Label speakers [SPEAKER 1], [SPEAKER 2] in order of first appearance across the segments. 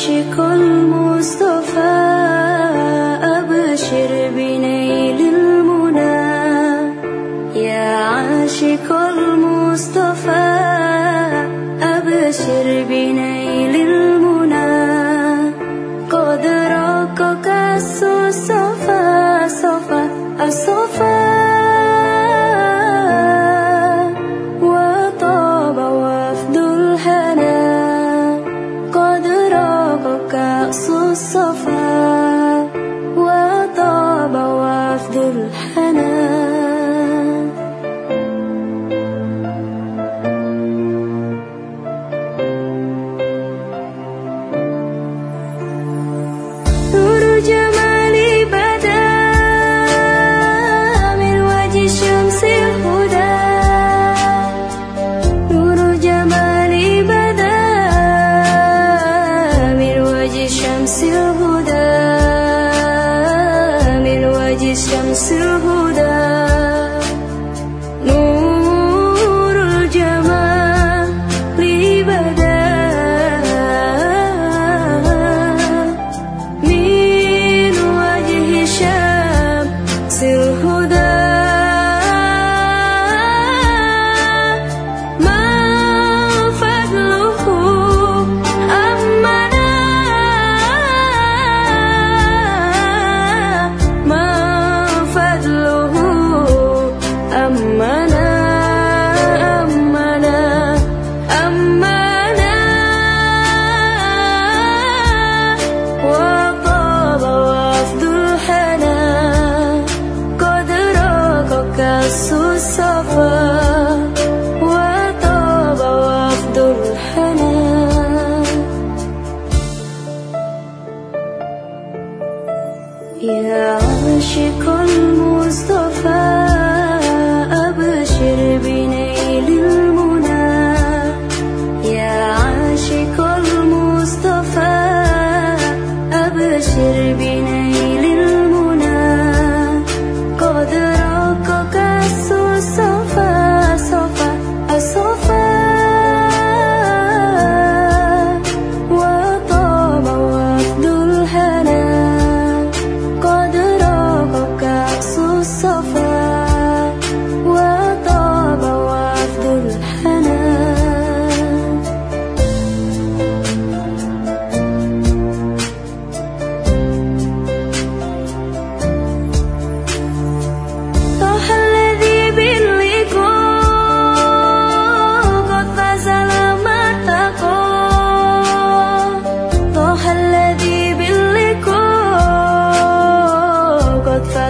[SPEAKER 1] عاشق المصطفى أبشر بنيل المنى. يا عاشق المصطفى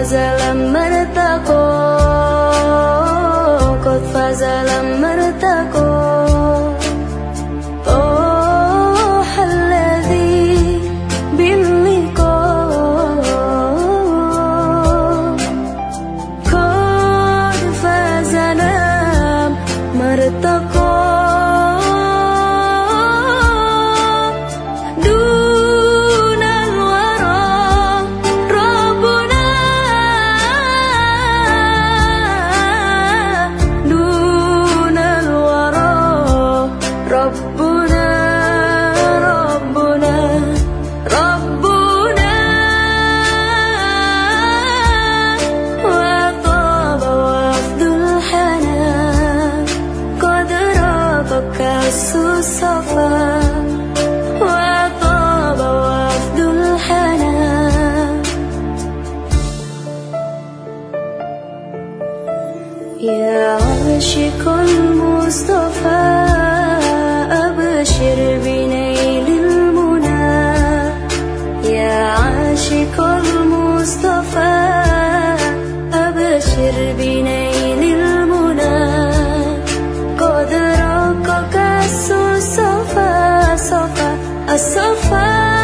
[SPEAKER 1] باللقاء قد فاز 无法。